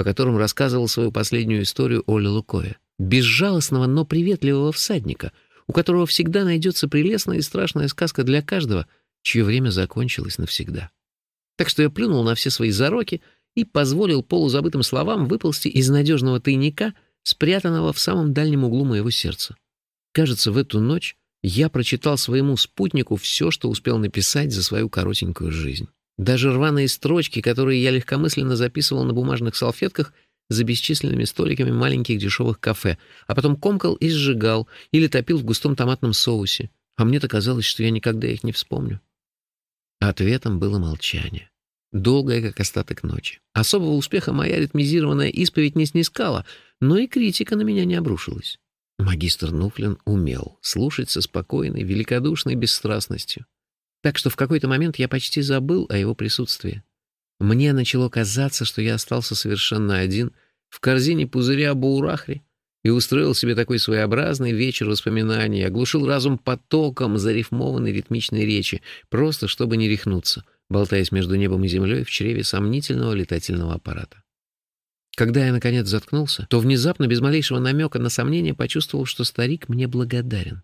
о котором рассказывал свою последнюю историю Оля Лукоя. Безжалостного, но приветливого всадника, у которого всегда найдется прелестная и страшная сказка для каждого, чье время закончилось навсегда. Так что я плюнул на все свои зароки и позволил полузабытым словам выползти из надежного тайника, спрятанного в самом дальнем углу моего сердца. Кажется, в эту ночь я прочитал своему спутнику все, что успел написать за свою коротенькую жизнь. Даже рваные строчки, которые я легкомысленно записывал на бумажных салфетках за бесчисленными столиками маленьких дешевых кафе, а потом комкал и сжигал или топил в густом томатном соусе. А мне-то казалось, что я никогда их не вспомню. Ответом было молчание. Долгое, как остаток ночи. Особого успеха моя ритмизированная исповедь не снискала, но и критика на меня не обрушилась. Магистр Нуфлин умел слушать со спокойной, великодушной бесстрастностью. Так что в какой-то момент я почти забыл о его присутствии. Мне начало казаться, что я остался совершенно один в корзине пузыря Буурахри и устроил себе такой своеобразный вечер воспоминаний, оглушил разум потоком зарифмованной ритмичной речи, просто чтобы не рехнуться, болтаясь между небом и землей в чреве сомнительного летательного аппарата. Когда я, наконец, заткнулся, то внезапно, без малейшего намека на сомнение, почувствовал, что старик мне благодарен.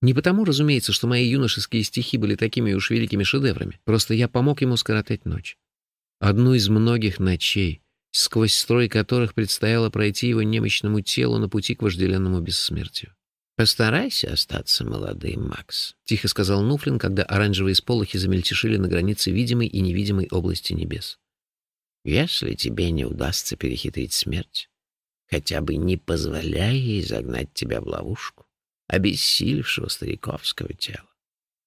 Не потому, разумеется, что мои юношеские стихи были такими уж великими шедеврами. Просто я помог ему скоротать ночь. Одну из многих ночей, сквозь строй которых предстояло пройти его немощному телу на пути к вожделенному бессмертию. «Постарайся остаться молодым, Макс», — тихо сказал Нуфлин, когда оранжевые сполохи замельтешили на границе видимой и невидимой области небес. «Если тебе не удастся перехитрить смерть, хотя бы не позволяй ей загнать тебя в ловушку обессилевшего стариковского тела.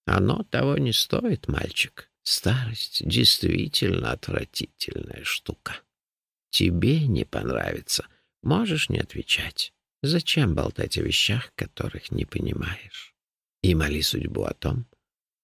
Оно того не стоит, мальчик. Старость действительно отвратительная штука. Тебе не понравится. Можешь не отвечать. Зачем болтать о вещах, которых не понимаешь? И моли судьбу о том,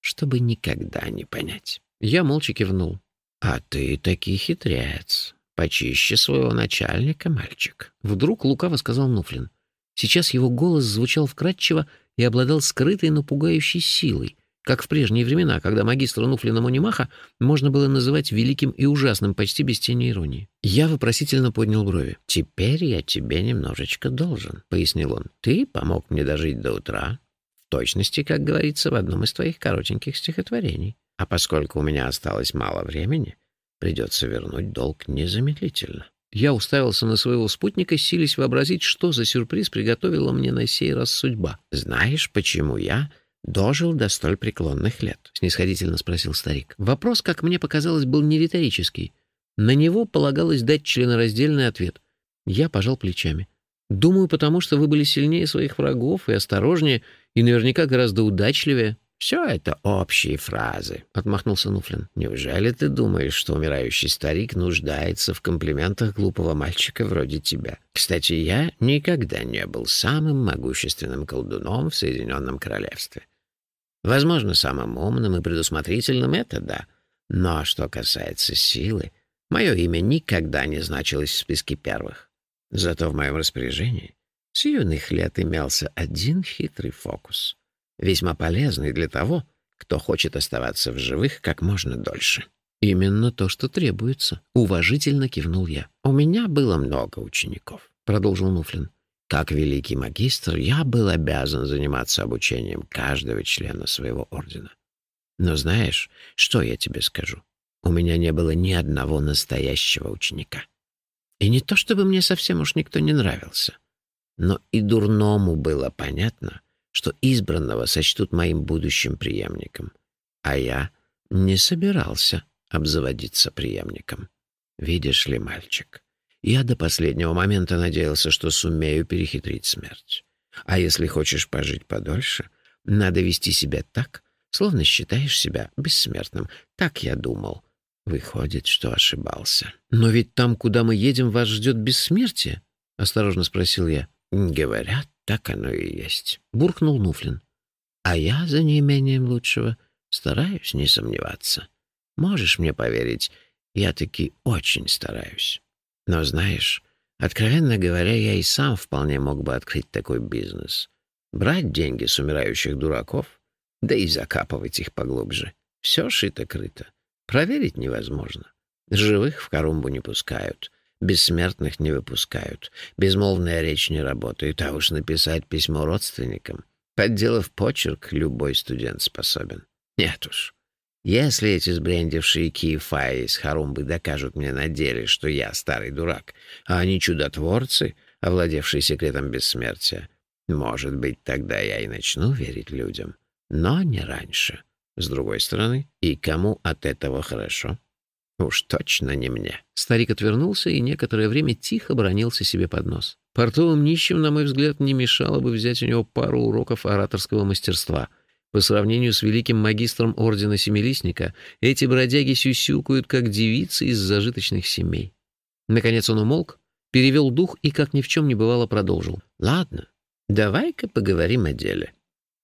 чтобы никогда не понять. Я молча кивнул. А ты таки хитрец. Почище своего начальника, мальчик. Вдруг лукаво сказал Нуфлин. Сейчас его голос звучал вкрадчиво и обладал скрытой, но пугающей силой, как в прежние времена, когда магистра Нуфлина Мунимаха можно было называть великим и ужасным, почти без тени иронии. Я вопросительно поднял брови. «Теперь я тебе немножечко должен», — пояснил он. «Ты помог мне дожить до утра, в точности, как говорится в одном из твоих коротеньких стихотворений. А поскольку у меня осталось мало времени, придется вернуть долг незамедлительно». Я уставился на своего спутника, силясь вообразить, что за сюрприз приготовила мне на сей раз судьба. «Знаешь, почему я дожил до столь преклонных лет?» — снисходительно спросил старик. Вопрос, как мне показалось, был не риторический. На него полагалось дать членораздельный ответ. Я пожал плечами. «Думаю, потому что вы были сильнее своих врагов и осторожнее, и наверняка гораздо удачливее». «Все это общие фразы», — отмахнулся Нуфлин. «Неужели ты думаешь, что умирающий старик нуждается в комплиментах глупого мальчика вроде тебя? Кстати, я никогда не был самым могущественным колдуном в Соединенном Королевстве. Возможно, самым умным и предусмотрительным — это да. Но что касается силы, мое имя никогда не значилось в списке первых. Зато в моем распоряжении с юных лет имелся один хитрый фокус — весьма полезный для того, кто хочет оставаться в живых как можно дольше. «Именно то, что требуется», — уважительно кивнул я. «У меня было много учеников», — продолжил Нуфлин. «Как великий магистр я был обязан заниматься обучением каждого члена своего ордена. Но знаешь, что я тебе скажу? У меня не было ни одного настоящего ученика. И не то чтобы мне совсем уж никто не нравился, но и дурному было понятно, что избранного сочтут моим будущим преемником. А я не собирался обзаводиться преемником. Видишь ли, мальчик, я до последнего момента надеялся, что сумею перехитрить смерть. А если хочешь пожить подольше, надо вести себя так, словно считаешь себя бессмертным. Так я думал. Выходит, что ошибался. «Но ведь там, куда мы едем, вас ждет бессмертие?» — осторожно спросил я. «Говорят, так оно и есть», — буркнул Нуфлин. «А я, за неимением лучшего, стараюсь не сомневаться. Можешь мне поверить, я таки очень стараюсь. Но знаешь, откровенно говоря, я и сам вполне мог бы открыть такой бизнес. Брать деньги с умирающих дураков, да и закапывать их поглубже. Все шито-крыто. Проверить невозможно. Живых в Корумбу не пускают. Бессмертных не выпускают, безмолвная речь не работает, а уж написать письмо родственникам. Подделав почерк, любой студент способен. Нет уж. Если эти сбрендившие киефаи из Харумбы докажут мне на деле, что я старый дурак, а они чудотворцы, овладевшие секретом бессмертия, может быть, тогда я и начну верить людям. Но не раньше. С другой стороны, и кому от этого хорошо? Уж точно не мне. Старик отвернулся и некоторое время тихо бронился себе под нос. Портовым нищим, на мой взгляд, не мешало бы взять у него пару уроков ораторского мастерства. По сравнению с великим магистром Ордена Семилистника, эти бродяги сюсюкают, как девицы из зажиточных семей. Наконец он умолк, перевел дух и, как ни в чем не бывало, продолжил. «Ладно, давай-ка поговорим о деле.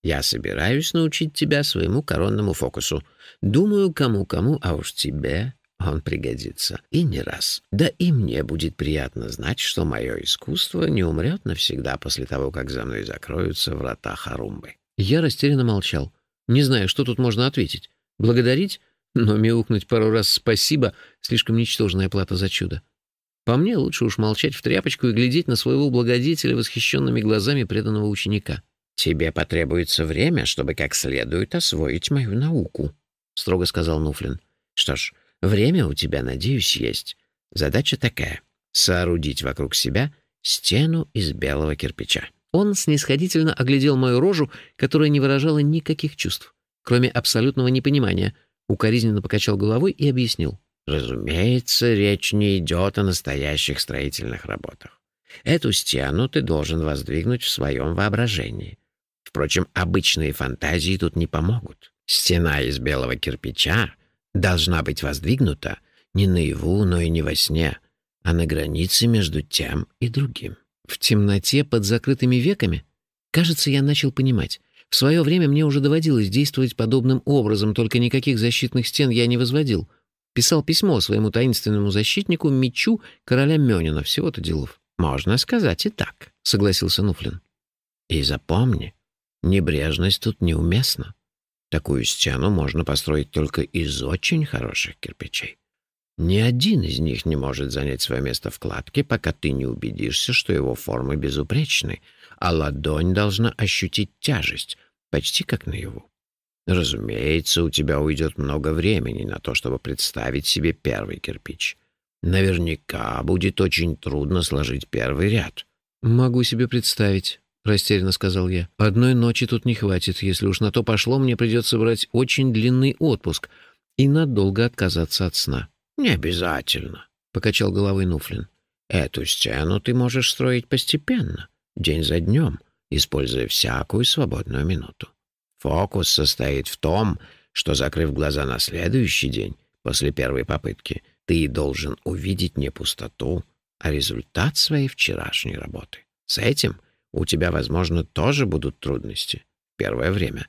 Я собираюсь научить тебя своему коронному фокусу. Думаю, кому-кому, а уж тебе он пригодится. И не раз. Да и мне будет приятно знать, что мое искусство не умрет навсегда после того, как за мной закроются врата Харумбы. Я растерянно молчал. Не знаю, что тут можно ответить. Благодарить? Но мяукнуть пару раз «спасибо» — слишком ничтожная плата за чудо. По мне, лучше уж молчать в тряпочку и глядеть на своего благодетеля восхищенными глазами преданного ученика. «Тебе потребуется время, чтобы как следует освоить мою науку», — строго сказал Нуфлин. «Что ж, время у тебя, надеюсь, есть. Задача такая — соорудить вокруг себя стену из белого кирпича». Он снисходительно оглядел мою рожу, которая не выражала никаких чувств, кроме абсолютного непонимания, укоризненно покачал головой и объяснил. «Разумеется, речь не идет о настоящих строительных работах. Эту стену ты должен воздвигнуть в своем воображении. Впрочем, обычные фантазии тут не помогут. Стена из белого кирпича должна быть воздвигнута не наяву, но и не во сне, а на границе между тем и другим. В темноте под закрытыми веками? Кажется, я начал понимать. В свое время мне уже доводилось действовать подобным образом, только никаких защитных стен я не возводил. Писал письмо своему таинственному защитнику, мечу короля Мёнина, всего-то делов. «Можно сказать и так», — согласился Нуфлин. «И запомни, Небрежность тут неуместна. Такую стену можно построить только из очень хороших кирпичей. Ни один из них не может занять свое место в кладке, пока ты не убедишься, что его формы безупречны, а ладонь должна ощутить тяжесть, почти как наяву. Разумеется, у тебя уйдет много времени на то, чтобы представить себе первый кирпич. Наверняка будет очень трудно сложить первый ряд. Могу себе представить. — растерянно сказал я. «Одной ночи тут не хватит. Если уж на то пошло, мне придется брать очень длинный отпуск и надолго отказаться от сна». «Не обязательно», — покачал головой Нуфлин. «Эту стену ты можешь строить постепенно, день за днем, используя всякую свободную минуту. Фокус состоит в том, что, закрыв глаза на следующий день, после первой попытки, ты должен увидеть не пустоту, а результат своей вчерашней работы. С этим — у тебя, возможно, тоже будут трудности. Первое время.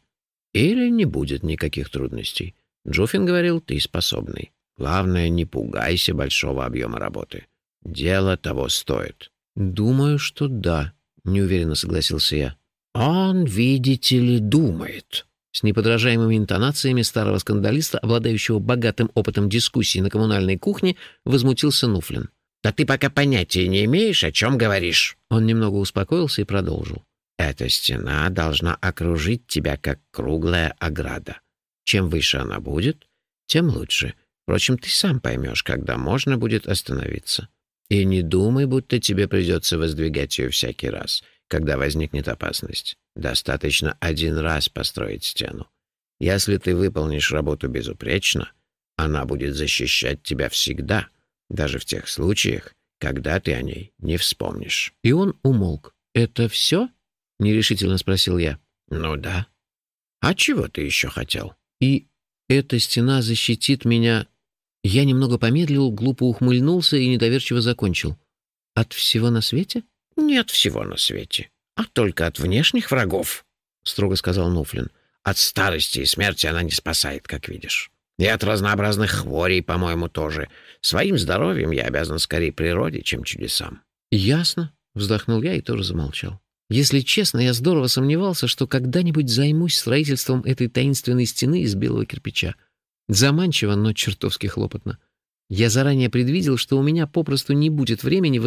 Или не будет никаких трудностей. Джуфин говорил, ты способный. Главное, не пугайся большого объема работы. Дело того стоит. Думаю, что да, неуверенно согласился я. Он, видите ли, думает. С неподражаемыми интонациями старого скандалиста, обладающего богатым опытом дискуссий на коммунальной кухне, возмутился Нуфлин. Да ты пока понятия не имеешь, о чем говоришь». Он немного успокоился и продолжил. «Эта стена должна окружить тебя, как круглая ограда. Чем выше она будет, тем лучше. Впрочем, ты сам поймешь, когда можно будет остановиться. И не думай, будто тебе придется воздвигать ее всякий раз, когда возникнет опасность. Достаточно один раз построить стену. Если ты выполнишь работу безупречно, она будет защищать тебя всегда» даже в тех случаях, когда ты о ней не вспомнишь». И он умолк. «Это все?» — нерешительно спросил я. «Ну да. А чего ты еще хотел?» «И эта стена защитит меня...» Я немного помедлил, глупо ухмыльнулся и недоверчиво закончил. «От всего на свете?» «Нет всего на свете, а только от внешних врагов», — строго сказал Нуфлин. «От старости и смерти она не спасает, как видишь». И от разнообразных хворей, по-моему, тоже. Своим здоровьем я обязан скорее природе, чем чудесам». «Ясно», — вздохнул я и тоже замолчал. Если честно, я здорово сомневался, что когда-нибудь займусь строительством этой таинственной стены из белого кирпича. Заманчиво, но чертовски хлопотно. Я заранее предвидел, что у меня попросту не будет времени